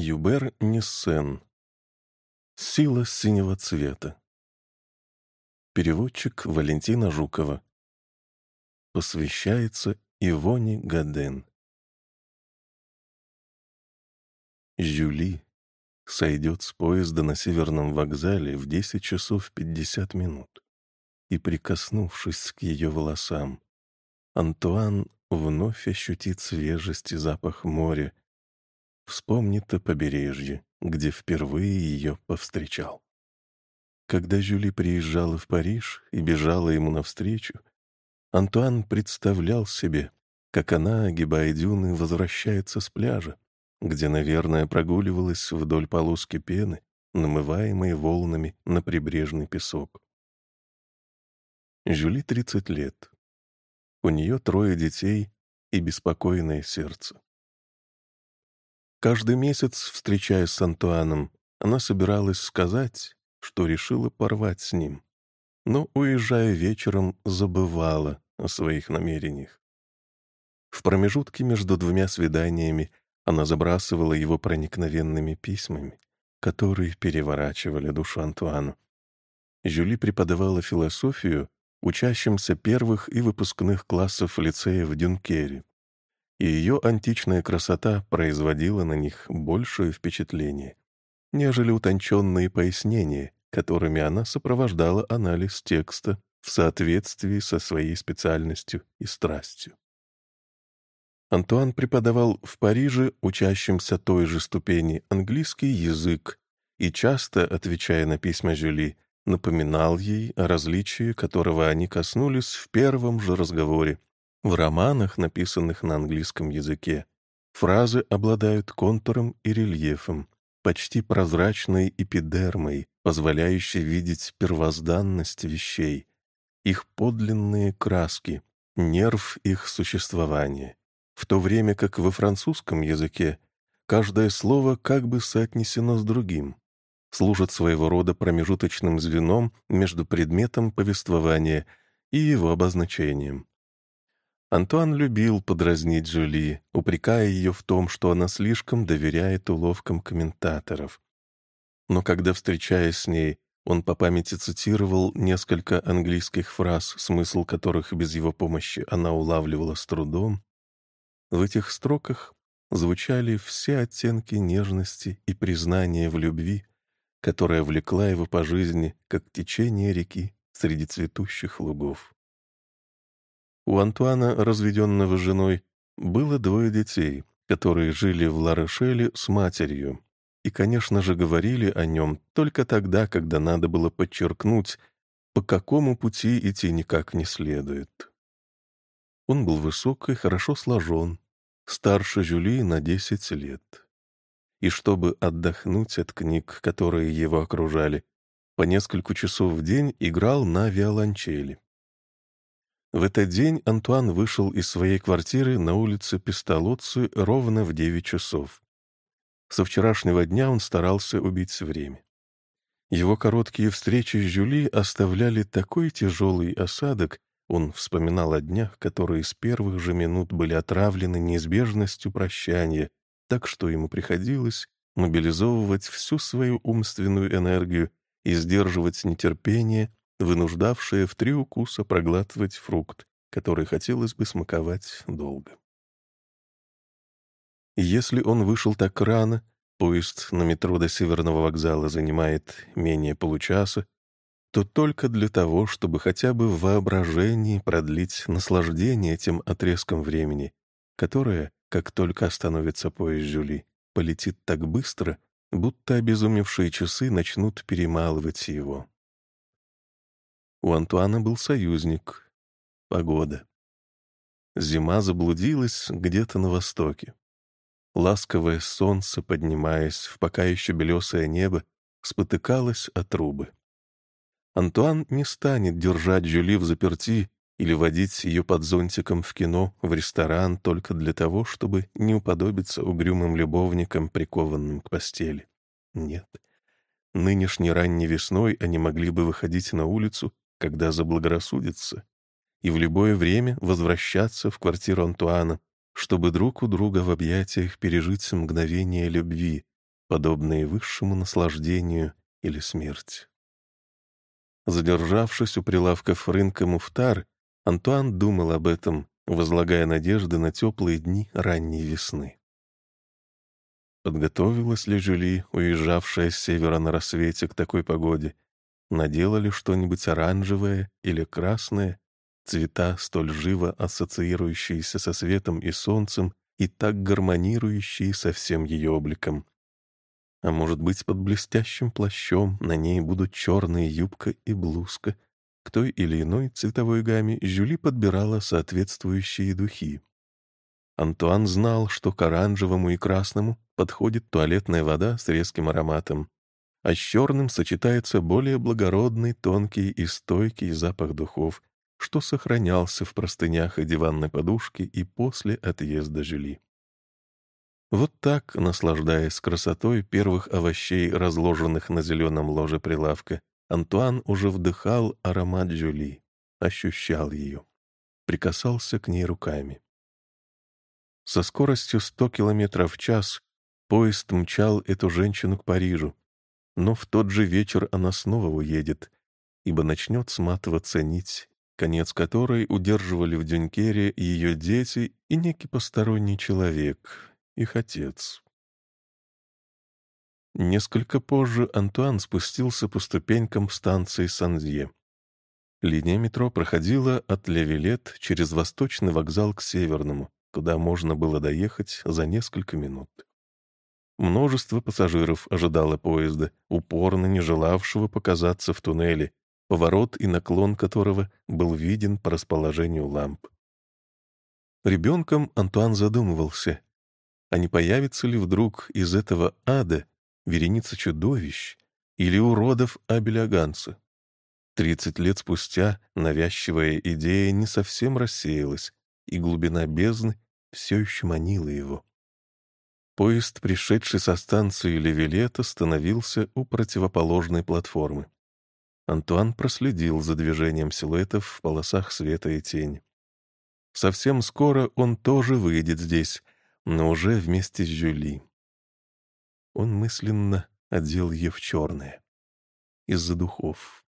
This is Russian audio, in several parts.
Юбер Ниссен. Сила синего цвета. Переводчик Валентина Жукова. Посвящается Ивоне Гаден. Жюли сойдет с поезда на Северном вокзале в 10 часов 50 минут. И, прикоснувшись к ее волосам, Антуан вновь ощутит свежесть и запах моря, вспомнит о побережье, где впервые ее повстречал. Когда Жюли приезжала в Париж и бежала ему навстречу, Антуан представлял себе, как она, огибая дюны, возвращается с пляжа, где, наверное, прогуливалась вдоль полоски пены, намываемой волнами на прибрежный песок. Жюли 30 лет. У нее трое детей и беспокойное сердце. Каждый месяц, встречаясь с Антуаном, она собиралась сказать, что решила порвать с ним, но, уезжая вечером, забывала о своих намерениях. В промежутке между двумя свиданиями она забрасывала его проникновенными письмами, которые переворачивали душу Антуану. Жюли преподавала философию учащимся первых и выпускных классов лицея в Дюнкере, и ее античная красота производила на них большее впечатление, нежели утонченные пояснения, которыми она сопровождала анализ текста в соответствии со своей специальностью и страстью. Антуан преподавал в Париже учащимся той же ступени английский язык и часто, отвечая на письма Жюли, напоминал ей о различии, которого они коснулись в первом же разговоре в романах, написанных на английском языке, фразы обладают контуром и рельефом, почти прозрачной эпидермой, позволяющей видеть первозданность вещей, их подлинные краски, нерв их существования, в то время как во французском языке каждое слово как бы соотнесено с другим, служит своего рода промежуточным звеном между предметом повествования и его обозначением. Антуан любил подразнить Жюли, упрекая ее в том, что она слишком доверяет уловкам комментаторов. Но когда, встречаясь с ней, он по памяти цитировал несколько английских фраз, смысл которых без его помощи она улавливала с трудом, в этих строках звучали все оттенки нежности и признания в любви, которая влекла его по жизни, как течение реки среди цветущих лугов. У Антуана, разведенного женой, было двое детей, которые жили в Ларошеле с матерью, и, конечно же, говорили о нем только тогда, когда надо было подчеркнуть, по какому пути идти никак не следует. Он был высок и хорошо сложен, старше Жюли на десять лет. И чтобы отдохнуть от книг, которые его окружали, по несколько часов в день играл на виолончели. В этот день Антуан вышел из своей квартиры на улице Пестолоцци ровно в 9 часов. Со вчерашнего дня он старался убить время. Его короткие встречи с Жюли оставляли такой тяжелый осадок, он вспоминал о днях, которые с первых же минут были отравлены неизбежностью прощания, так что ему приходилось мобилизовывать всю свою умственную энергию и сдерживать нетерпение, вынуждавшее в три укуса проглатывать фрукт, который хотелось бы смаковать долго. Если он вышел так рано, поезд на метро до Северного вокзала занимает менее получаса, то только для того, чтобы хотя бы в воображении продлить наслаждение этим отрезком времени, которое, как только остановится поезд Жюли, полетит так быстро, будто обезумевшие часы начнут перемалывать его. У Антуана был союзник — погода. Зима заблудилась где-то на востоке. Ласковое солнце, поднимаясь в пока еще белесое небо, спотыкалось от трубы. Антуан не станет держать Жюли в заперти или водить ее под зонтиком в кино, в ресторан только для того, чтобы не уподобиться угрюмым любовникам, прикованным к постели. Нет. Нынешней ранней весной они могли бы выходить на улицу когда заблагорассудится, и в любое время возвращаться в квартиру Антуана, чтобы друг у друга в объятиях пережить мгновение любви, подобные высшему наслаждению или смерти. Задержавшись у прилавков рынка Муфтар, Антуан думал об этом, возлагая надежды на теплые дни ранней весны. Подготовилась ли Жюли, уезжавшая с севера на рассвете к такой погоде? Надела ли что-нибудь оранжевое или красное, цвета, столь живо ассоциирующиеся со светом и солнцем и так гармонирующие со всем ее обликом? А может быть, под блестящим плащом на ней будут черная юбка и блузка. К той или иной цветовой гамме Жюли подбирала соответствующие духи. Антуан знал, что к оранжевому и красному подходит туалетная вода с резким ароматом, а с черным сочетается более благородный, тонкий и стойкий запах духов, что сохранялся в простынях и диванной подушке и после отъезда Жюли. Вот так, наслаждаясь красотой первых овощей, разложенных на зеленом ложе прилавка, Антуан уже вдыхал аромат Жюли, ощущал ее, прикасался к ней руками. Со скоростью 100 км в час поезд мчал эту женщину к Парижу, но в тот же вечер она снова уедет, ибо начнет сматываться нить, конец которой удерживали в Дюнкере ее дети и некий посторонний человек, их отец. Несколько позже Антуан спустился по ступенькам станции Санзье. Линия метро проходила от Левилет через восточный вокзал к северному, куда можно было доехать за несколько минут. Множество пассажиров ожидало поезда, упорно не желавшего показаться в туннеле, поворот и наклон которого был виден по расположению ламп. Ребенком Антуан задумывался, а не появится ли вдруг из этого ада вереница чудовищ или уродов Абеляганца? Тридцать лет спустя навязчивая идея не совсем рассеялась, и глубина бездны все еще манила его. Поезд, пришедший со станции Левилет, остановился у противоположной платформы. Антуан проследил за движением силуэтов в полосах света и тени. Совсем скоро он тоже выйдет здесь, но уже вместе с Жюли. Он мысленно одел ее в черное. Из-за духов.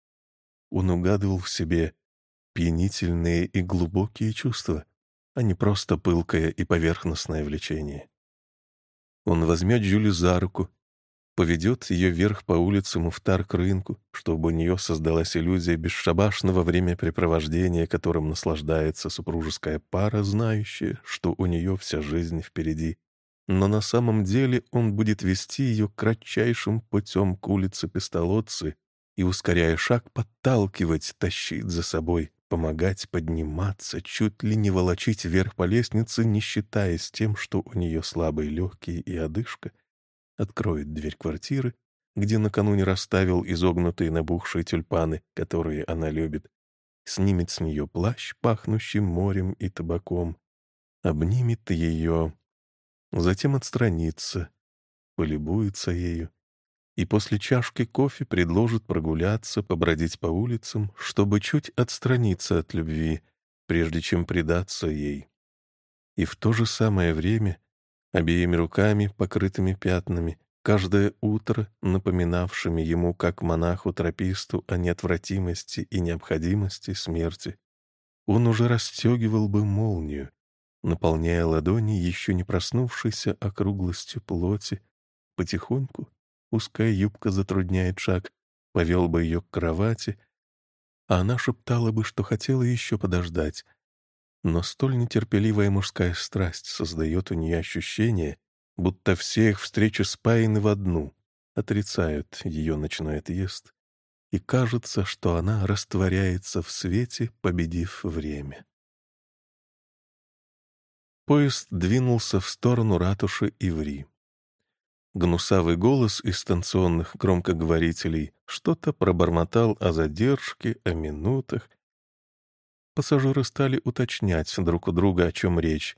Он угадывал в себе пьянительные и глубокие чувства, а не просто пылкое и поверхностное влечение. Он возьмет Жюли за руку поведет ее вверх по улице Муфтар к рынку, чтобы у нее создалась иллюзия бесшабашного времяпрепровождения, которым наслаждается супружеская пара, знающая, что у нее вся жизнь впереди. Но на самом деле он будет вести ее кратчайшим путем к улице Пестолотцы и, ускоряя шаг, подталкивать, тащить за собой, помогать подниматься, чуть ли не волочить вверх по лестнице, не считаясь тем, что у нее слабые легкие и одышка — откроет дверь квартиры, где накануне расставил изогнутые набухшие тюльпаны, которые она любит, снимет с нее плащ, пахнущий морем и табаком, обнимет ее, затем отстранится, полюбуется ею, и после чашки кофе предложит прогуляться, побродить по улицам, чтобы чуть отстраниться от любви, прежде чем предаться ей. И в то же самое время обеими руками, покрытыми пятнами, каждое утро напоминавшими ему, как монаху-трописту, о неотвратимости и необходимости смерти, он уже расстегивал бы молнию, наполняя ладони еще не проснувшейся округлостью плоти. Потихоньку, узкая юбка затрудняет шаг, повел бы ее к кровати, а она шептала бы, что хотела еще подождать, но столь нетерпеливая мужская страсть создает у нее ощущение, будто все их встречи спаяны в одну, отрицают ее ночной отъезд, и кажется, что она растворяется в свете, победив время. Поезд двинулся в сторону ратуши Иври. Гнусавый голос из станционных громкоговорителей что-то пробормотал о задержке, о минутах, Пассажиры стали уточнять друг у друга, о чем речь,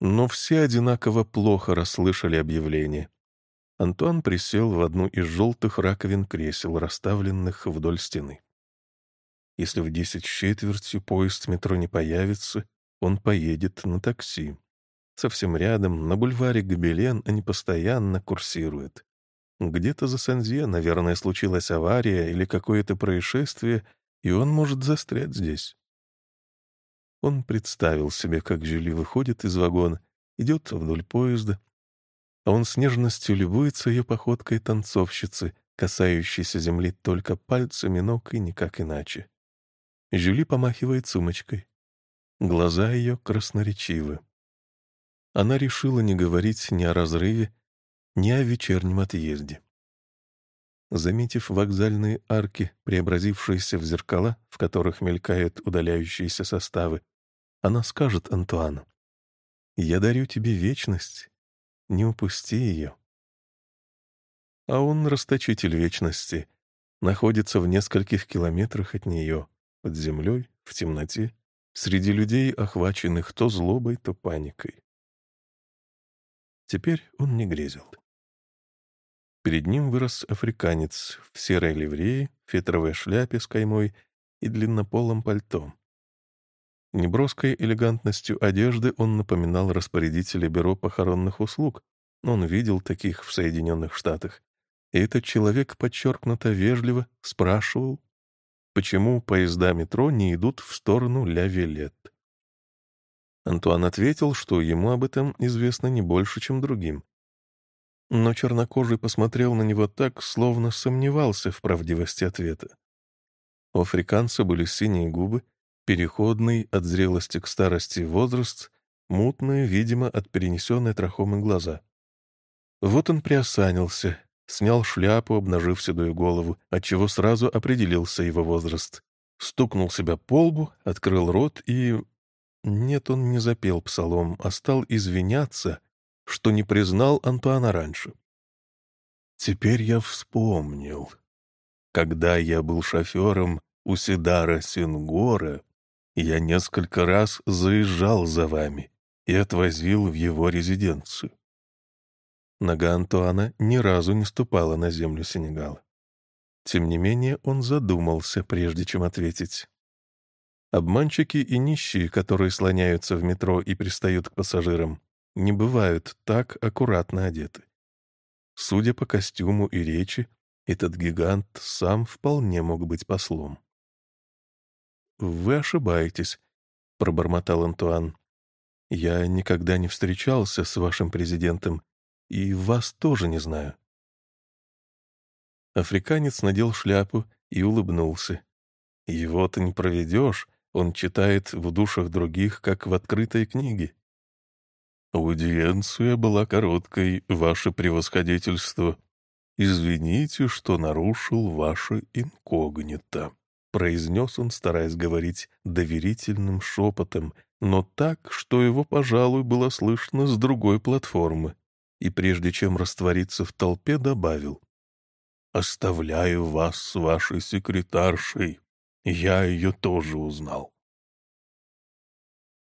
но все одинаково плохо расслышали объявление. Антуан присел в одну из желтых раковин кресел, расставленных вдоль стены. Если в десять с четвертью поезд метро не появится, он поедет на такси. Совсем рядом, на бульваре Гобелен, они постоянно курсируют. Где-то за Санзье, наверное, случилась авария или какое-то происшествие, и он может застрять здесь. Он представил себе, как Жюли выходит из вагона, идет вдоль поезда, а он с нежностью любуется ее походкой танцовщицы, касающейся земли только пальцами ног и никак иначе. Жюли помахивает сумочкой. Глаза ее красноречивы. Она решила не говорить ни о разрыве, ни о вечернем отъезде. Заметив вокзальные арки, преобразившиеся в зеркала, в которых мелькают удаляющиеся составы, она скажет Антуану, «Я дарю тебе вечность, не упусти ее». А он, расточитель вечности, находится в нескольких километрах от нее, под землей, в темноте, среди людей, охваченных то злобой, то паникой. Теперь он не грезил. Перед ним вырос африканец в серой ливреи, фетровой шляпе с каймой и длиннополом пальто. Неброской элегантностью одежды он напоминал распорядителя бюро похоронных услуг, но он видел таких в Соединенных Штатах. И этот человек подчеркнуто вежливо спрашивал, почему поезда метро не идут в сторону Ля-Вилет. Антуан ответил, что ему об этом известно не больше, чем другим. Но чернокожий посмотрел на него так, словно сомневался в правдивости ответа. У африканца были синие губы, переходный от зрелости к старости возраст, мутные, видимо, от перенесенной трахомы глаза. Вот он приосанился, снял шляпу, обнажив седую голову, отчего сразу определился его возраст. Стукнул себя по лбу, открыл рот и... Нет, он не запел псалом, а стал извиняться, что не признал Антуана раньше. Теперь я вспомнил. Когда я был шофером у Сидара Сингора, я несколько раз заезжал за вами и отвозил в его резиденцию. Нога Антуана ни разу не ступала на землю Сенегала. Тем не менее, он задумался, прежде чем ответить. Обманщики и нищие, которые слоняются в метро и пристают к пассажирам, не бывают так аккуратно одеты. Судя по костюму и речи, этот гигант сам вполне мог быть послом. «Вы ошибаетесь», — пробормотал Антуан. «Я никогда не встречался с вашим президентом и вас тоже не знаю». Африканец надел шляпу и улыбнулся. «Его-то не проведешь, он читает в душах других, как в открытой книге». «Аудиенция была короткой, ваше превосходительство. Извините, что нарушил ваше инкогнито», — произнес он, стараясь говорить доверительным шепотом, но так, что его, пожалуй, было слышно с другой платформы и прежде чем раствориться в толпе, добавил. «Оставляю вас с вашей секретаршей. Я ее тоже узнал».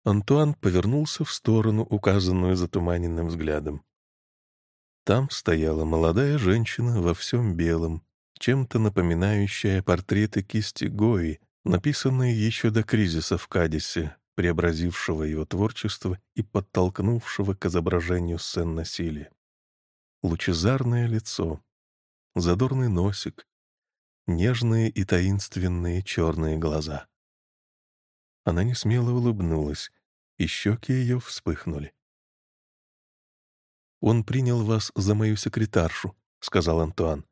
Антуан повернулся в сторону, указанную затуманенным взглядом. Там стояла молодая женщина во всем белом, чем-то напоминающая портреты кисти Гои, написанные еще до кризиса в Кадисе, преобразившего его творчество и подтолкнувшего к изображению сцен насилия. Лучезарное лицо, задорный носик, нежные и таинственные черные глаза. Она не смело улыбнулась, и щеки ее вспыхнули. «Он принял вас за мою секретаршу», — сказал Антуан,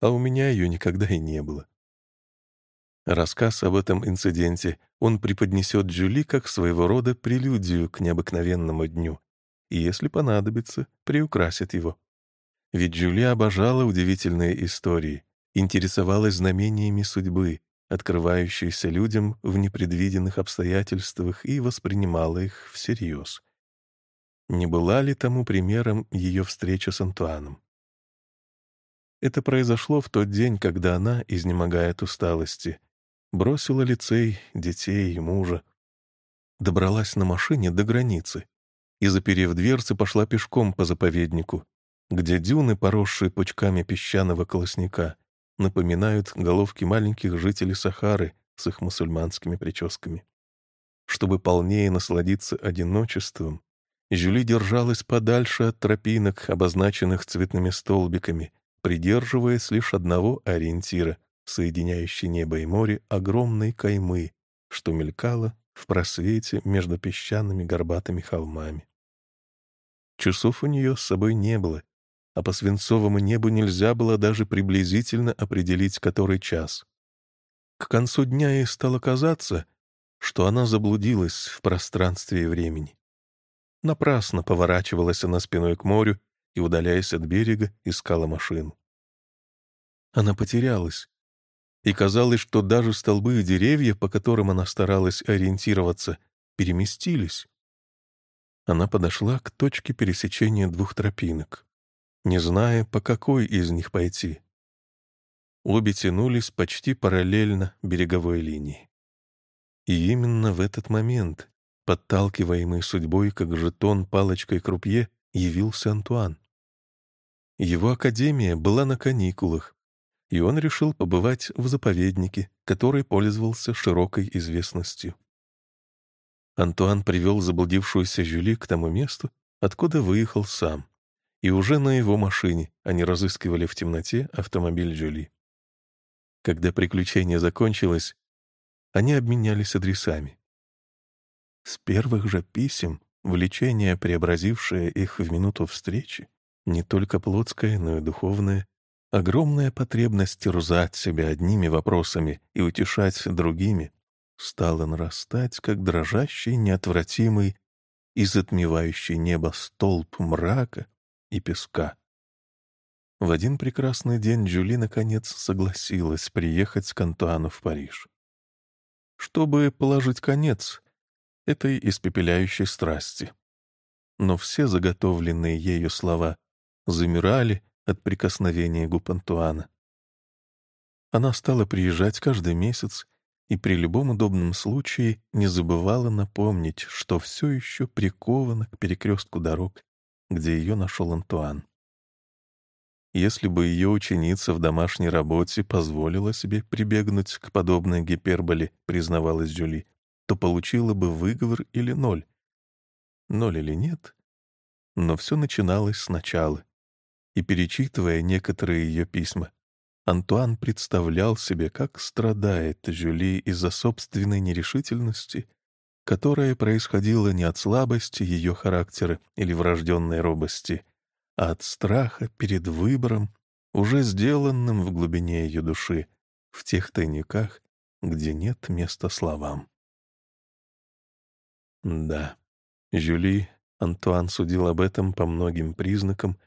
«а у меня ее никогда и не было. Рассказ об этом инциденте он преподнесет Джули как своего рода прелюдию к необыкновенному дню, и, если понадобится, приукрасит его. Ведь Джули обожала удивительные истории, интересовалась знамениями судьбы, открывающиеся людям в непредвиденных обстоятельствах и воспринимала их всерьез. Не была ли тому примером ее встреча с Антуаном? Это произошло в тот день, когда она, изнемогая от усталости, Бросила лицей, детей и мужа. Добралась на машине до границы и, заперев дверцы, пошла пешком по заповеднику, где дюны, поросшие пучками песчаного колосника, напоминают головки маленьких жителей Сахары с их мусульманскими прическами. Чтобы полнее насладиться одиночеством, Жюли держалась подальше от тропинок, обозначенных цветными столбиками, придерживаясь лишь одного ориентира, соединяющей небо и море огромной каймы, что мелькало в просвете между песчаными горбатыми холмами. Часов у нее с собой не было, а по свинцовому небу нельзя было даже приблизительно определить, который час. К концу дня ей стало казаться, что она заблудилась в пространстве и времени. Напрасно поворачивалась она спиной к морю и, удаляясь от берега, искала машину. Она потерялась, и казалось, что даже столбы и деревья, по которым она старалась ориентироваться, переместились. Она подошла к точке пересечения двух тропинок, не зная, по какой из них пойти. Обе тянулись почти параллельно береговой линии. И именно в этот момент, подталкиваемый судьбой, как жетон палочкой крупье, явился Антуан. Его академия была на каникулах, и он решил побывать в заповеднике, который пользовался широкой известностью. Антуан привел заблудившуюся Жюли к тому месту, откуда выехал сам, и уже на его машине они разыскивали в темноте автомобиль Жюли. Когда приключение закончилось, они обменялись адресами. С первых же писем влечение, преобразившее их в минуту встречи, не только плотское, но и духовное, Огромная потребность терзать себя одними вопросами и утешать другими стала нарастать, как дрожащий, неотвратимый и затмевающий небо столб мрака и песка. В один прекрасный день Джули наконец согласилась приехать к Антуану в Париж. Чтобы положить конец этой испепеляющей страсти. Но все заготовленные ею слова замирали от прикосновения губ Антуана. Она стала приезжать каждый месяц и при любом удобном случае не забывала напомнить, что все еще прикована к перекрестку дорог, где ее нашел Антуан. Если бы ее ученица в домашней работе позволила себе прибегнуть к подобной гиперболе, признавалась Джули, то получила бы выговор или ноль. Ноль или нет, но все начиналось сначала и перечитывая некоторые ее письма, Антуан представлял себе, как страдает Жюли из-за собственной нерешительности, которая происходила не от слабости ее характера или врожденной робости, а от страха перед выбором, уже сделанным в глубине ее души, в тех тайниках, где нет места словам. Да, Жюли, Антуан судил об этом по многим признакам,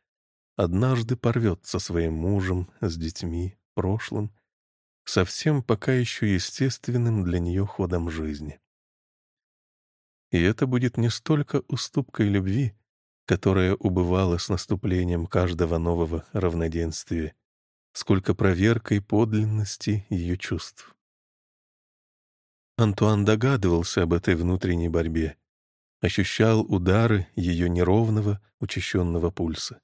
однажды порвет со своим мужем, с детьми, прошлым, совсем пока еще естественным для нее ходом жизни. И это будет не столько уступкой любви, которая убывала с наступлением каждого нового равноденствия, сколько проверкой подлинности ее чувств. Антуан догадывался об этой внутренней борьбе, ощущал удары ее неровного, учащенного пульса.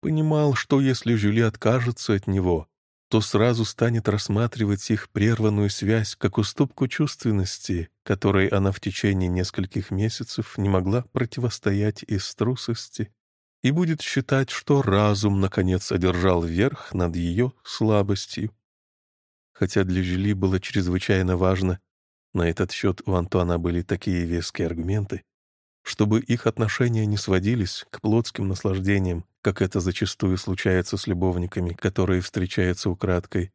Понимал, что если Жюли откажется от него, то сразу станет рассматривать их прерванную связь как уступку чувственности, которой она в течение нескольких месяцев не могла противостоять из трусости, и будет считать, что разум, наконец, одержал верх над ее слабостью. Хотя для Жюли было чрезвычайно важно, на этот счет у Антуана были такие веские аргументы, чтобы их отношения не сводились к плотским наслаждениям, как это зачастую случается с любовниками, которые встречаются украдкой.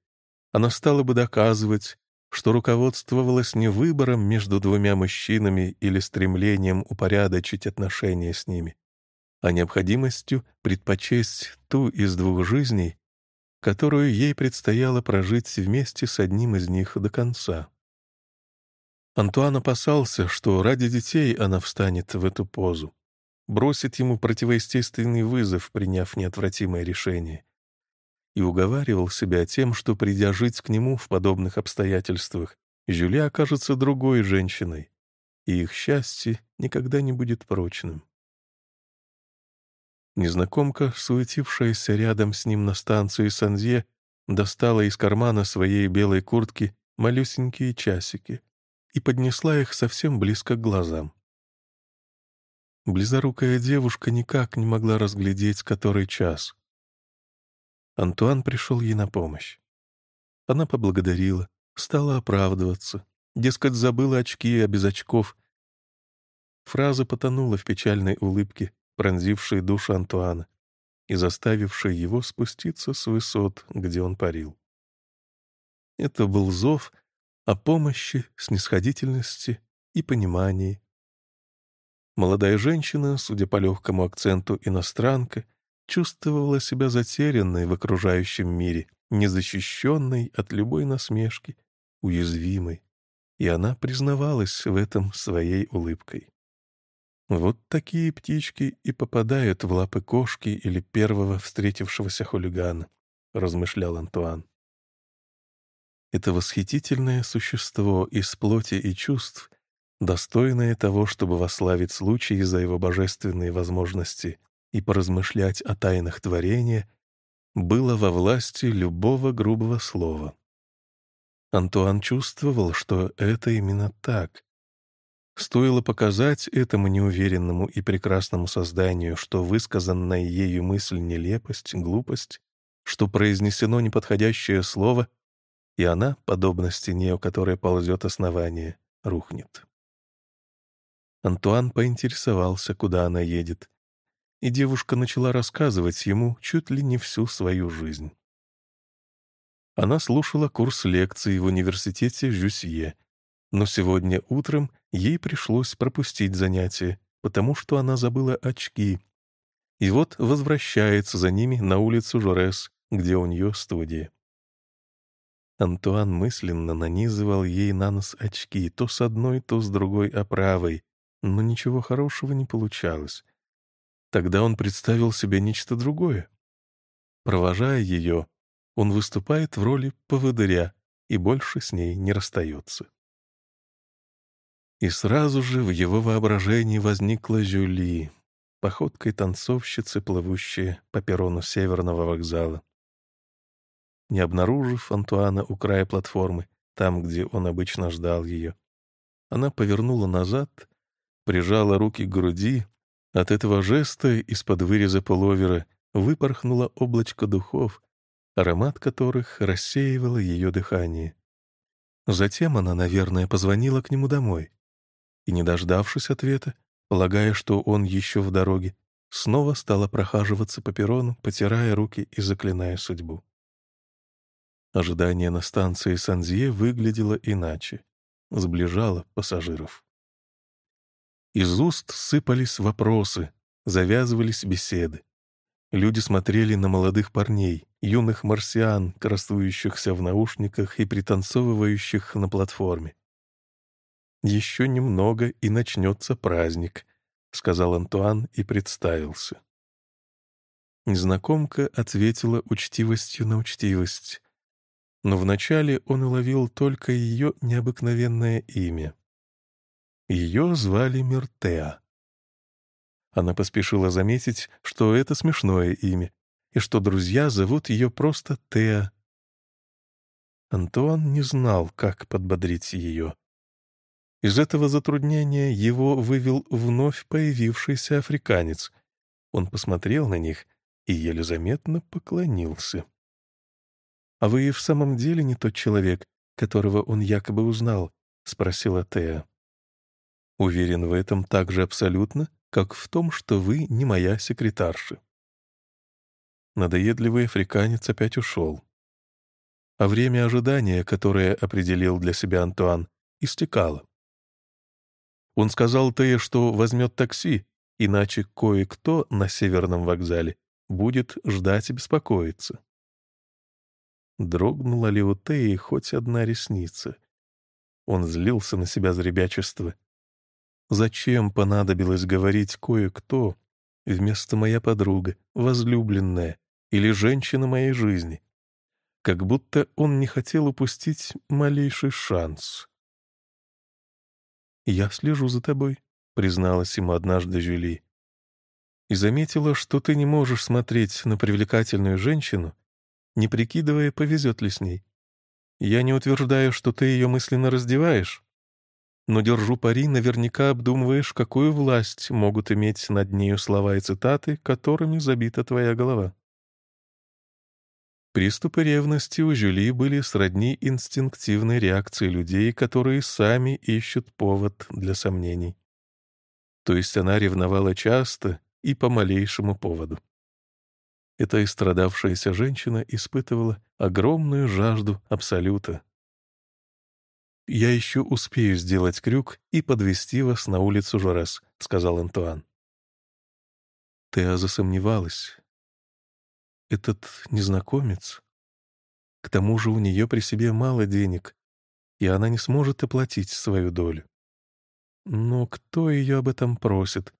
Она стала бы доказывать, что руководствовалась не выбором между двумя мужчинами или стремлением упорядочить отношения с ними, а необходимостью предпочесть ту из двух жизней, которую ей предстояло прожить вместе с одним из них до конца. Антуан опасался, что ради детей она встанет в эту позу, бросит ему противоестественный вызов, приняв неотвратимое решение, и уговаривал себя тем, что, придя жить к нему в подобных обстоятельствах, Жюля окажется другой женщиной, и их счастье никогда не будет прочным. Незнакомка, суетившаяся рядом с ним на станции Санзье, достала из кармана своей белой куртки малюсенькие часики — и поднесла их совсем близко к глазам. Близорукая девушка никак не могла разглядеть, который час. Антуан пришел ей на помощь. Она поблагодарила, стала оправдываться, дескать, забыла очки, а без очков. Фраза потонула в печальной улыбке, пронзившей душу Антуана и заставившей его спуститься с высот, где он парил. Это был зов о помощи, снисходительности и понимании. Молодая женщина, судя по легкому акценту иностранка, чувствовала себя затерянной в окружающем мире, незащищенной от любой насмешки, уязвимой, и она признавалась в этом своей улыбкой. Вот такие птички и попадают в лапы кошки или первого встретившегося хулигана, размышлял Антуан. Это восхитительное существо из плоти и чувств, достойное того, чтобы вославить случай за его божественные возможности и поразмышлять о тайнах творения, было во власти любого грубого слова. Антуан чувствовал, что это именно так. Стоило показать этому неуверенному и прекрасному созданию, что высказанная ею мысль — нелепость, глупость, что произнесено неподходящее слово — и она, подобно стене, у которой ползет основание, рухнет. Антуан поинтересовался, куда она едет, и девушка начала рассказывать ему чуть ли не всю свою жизнь. Она слушала курс лекций в университете Жюсье, но сегодня утром ей пришлось пропустить занятие, потому что она забыла очки, и вот возвращается за ними на улицу Жорес, где у нее студия. Антуан мысленно нанизывал ей на нос очки, то с одной, то с другой оправой, но ничего хорошего не получалось. Тогда он представил себе нечто другое. Провожая ее, он выступает в роли поводыря и больше с ней не расстается. И сразу же в его воображении возникла Жюли, походкой танцовщицы, плывущая по перрону северного вокзала не обнаружив Антуана у края платформы, там, где он обычно ждал ее. Она повернула назад, прижала руки к груди. От этого жеста из-под выреза пуловера выпорхнуло облачко духов, аромат которых рассеивало ее дыхание. Затем она, наверное, позвонила к нему домой. И, не дождавшись ответа, полагая, что он еще в дороге, снова стала прохаживаться по перрону, потирая руки и заклиная судьбу. Ожидание на станции Санзье выглядело иначе, сближало пассажиров. Из уст сыпались вопросы, завязывались беседы. Люди смотрели на молодых парней, юных марсиан, красующихся в наушниках и пританцовывающих на платформе. «Еще немного, и начнется праздник», — сказал Антуан и представился. Незнакомка ответила учтивостью на учтивость но вначале он уловил только ее необыкновенное имя. Ее звали Миртеа. Она поспешила заметить, что это смешное имя, и что друзья зовут ее просто Теа. Антуан не знал, как подбодрить ее. Из этого затруднения его вывел вновь появившийся африканец. Он посмотрел на них и еле заметно поклонился. «А вы и в самом деле не тот человек, которого он якобы узнал?» — спросила Тея. «Уверен в этом так же абсолютно, как в том, что вы не моя секретарша». Надоедливый африканец опять ушел. А время ожидания, которое определил для себя Антуан, истекало. Он сказал Тее, что возьмет такси, иначе кое-кто на северном вокзале будет ждать и беспокоиться. Дрогнула ли у Теи хоть одна ресница? Он злился на себя за ребячество. Зачем понадобилось говорить кое-кто вместо моя подруга, возлюбленная или женщина моей жизни? Как будто он не хотел упустить малейший шанс. «Я слежу за тобой», — призналась ему однажды Жюли. «И заметила, что ты не можешь смотреть на привлекательную женщину не прикидывая, повезет ли с ней. Я не утверждаю, что ты ее мысленно раздеваешь, но держу пари, наверняка обдумываешь, какую власть могут иметь над нею слова и цитаты, которыми забита твоя голова. Приступы ревности у Жюли были сродни инстинктивной реакции людей, которые сами ищут повод для сомнений. То есть она ревновала часто и по малейшему поводу. Эта истрадавшаяся женщина испытывала огромную жажду абсолюта. «Я еще успею сделать крюк и подвести вас на улицу Жорес», — сказал Антуан. Теа засомневалась. Этот незнакомец... К тому же у нее при себе мало денег, и она не сможет оплатить свою долю. Но кто ее об этом просит?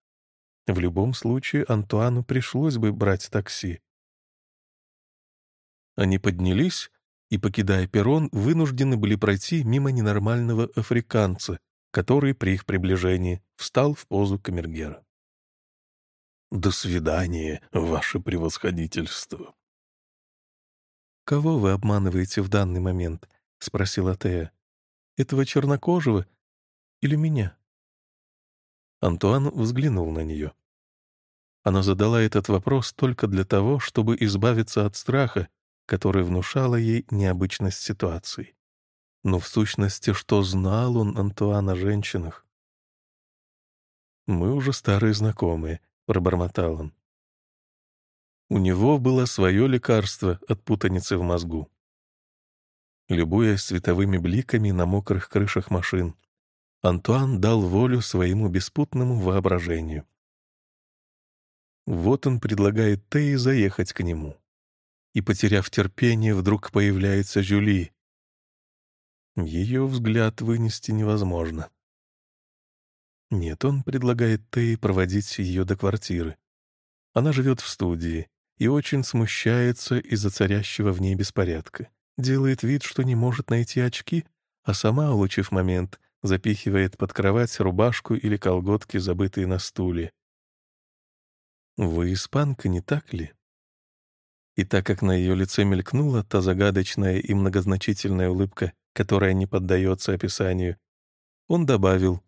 В любом случае Антуану пришлось бы брать такси. Они поднялись и, покидая перрон, вынуждены были пройти мимо ненормального африканца, который при их приближении встал в позу камергера. «До свидания, ваше превосходительство!» «Кого вы обманываете в данный момент?» — спросила Тея. «Этого чернокожего или меня?» Антуан взглянул на нее. Она задала этот вопрос только для того, чтобы избавиться от страха, который внушала ей необычность ситуации. Но в сущности, что знал он, Антуан, о женщинах? «Мы уже старые знакомые», — пробормотал он. У него было свое лекарство от путаницы в мозгу. Любуясь световыми бликами на мокрых крышах машин, Антуан дал волю своему беспутному воображению. Вот он предлагает Теи заехать к нему. И, потеряв терпение, вдруг появляется Жюли. Ее взгляд вынести невозможно. Нет, он предлагает Теи проводить ее до квартиры. Она живет в студии, и очень смущается из-за царящего в ней беспорядка. Делает вид, что не может найти очки, а сама, улучив момент, запихивает под кровать рубашку или колготки, забытые на стуле. «Вы испанка, не так ли?» И так как на ее лице мелькнула та загадочная и многозначительная улыбка, которая не поддается описанию, он добавил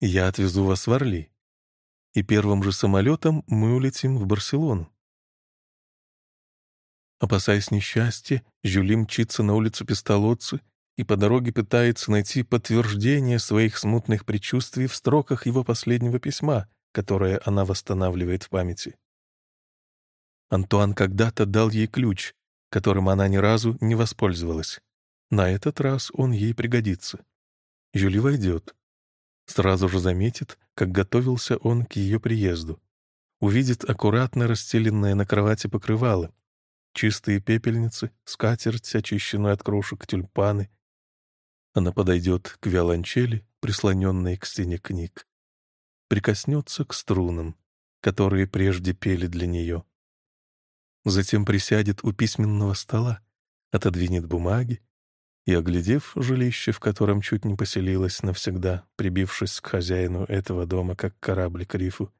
«Я отвезу вас в Орли, и первым же самолетом мы улетим в Барселону». Опасаясь несчастья, Жюли мчится на улицу Пестолоцци и по дороге пытается найти подтверждение своих смутных предчувствий в строках его последнего письма, которое она восстанавливает в памяти. Антуан когда-то дал ей ключ, которым она ни разу не воспользовалась. На этот раз он ей пригодится. Жюли войдет. Сразу же заметит, как готовился он к ее приезду. Увидит аккуратно расстеленное на кровати покрывало, Чистые пепельницы, скатерть, очищенную от крошек, тюльпаны. Она подойдет к виолончели, прислоненной к стене книг. Прикоснется к струнам, которые прежде пели для нее. Затем присядет у письменного стола, отодвинет бумаги и, оглядев жилище, в котором чуть не поселилась навсегда, прибившись к хозяину этого дома, как корабль к рифу,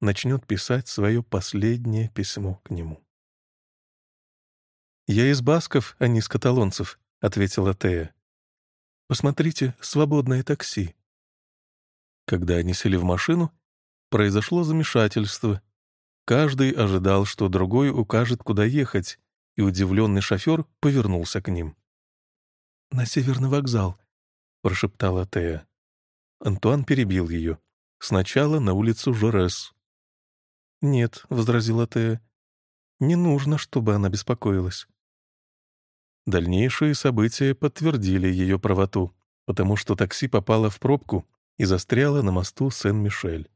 начнет писать свое последнее письмо к нему. «Я из басков, а не из каталонцев», — ответила Тея. «Посмотрите, свободное такси». Когда они сели в машину, произошло замешательство. Каждый ожидал, что другой укажет, куда ехать, и удивленный шофер повернулся к ним. «На северный вокзал», — прошептала Тея. Антуан перебил ее. «Сначала на улицу Жорес». «Нет», — возразила Тея, — «не нужно, чтобы она беспокоилась». Дальнейшие события подтвердили ее правоту, потому что такси попало в пробку и застряло на мосту Сен-Мишель.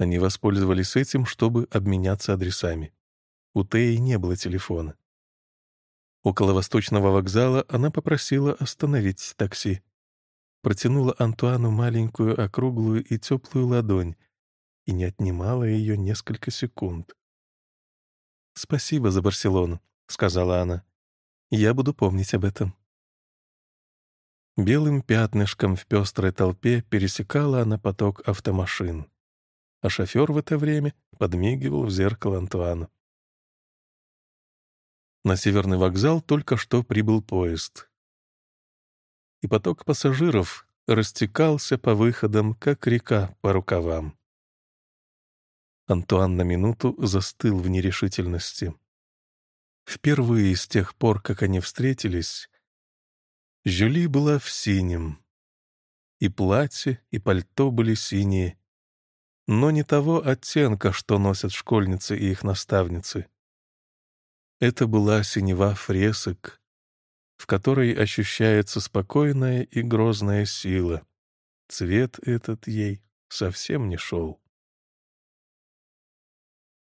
Они воспользовались этим, чтобы обменяться адресами. У Теи не было телефона. Около Восточного вокзала она попросила остановить такси. Протянула Антуану маленькую, округлую и теплую ладонь и не отнимала ее несколько секунд. «Спасибо за Барселону», — сказала она. Я буду помнить об этом. Белым пятнышком в пестрой толпе пересекала она поток автомашин, а шофер в это время подмигивал в зеркало Антуану. На северный вокзал только что прибыл поезд. И поток пассажиров растекался по выходам, как река по рукавам. Антуан на минуту застыл в нерешительности. Впервые с тех пор, как они встретились, Жюли была в синем. И платье, и пальто были синие, но не того оттенка, что носят школьницы и их наставницы. Это была синева фресок, в которой ощущается спокойная и грозная сила. Цвет этот ей совсем не шел.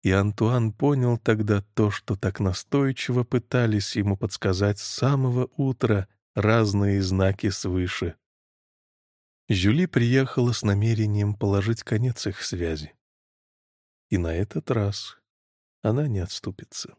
И Антуан понял тогда то, что так настойчиво пытались ему подсказать с самого утра разные знаки свыше. Жюли приехала с намерением положить конец их связи. И на этот раз она не отступится.